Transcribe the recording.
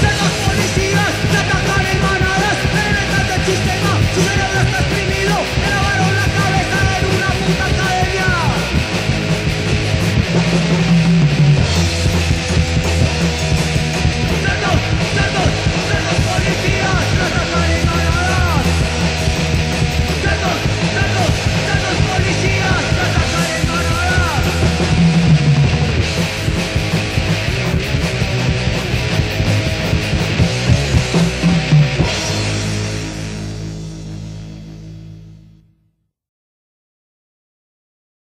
Set up for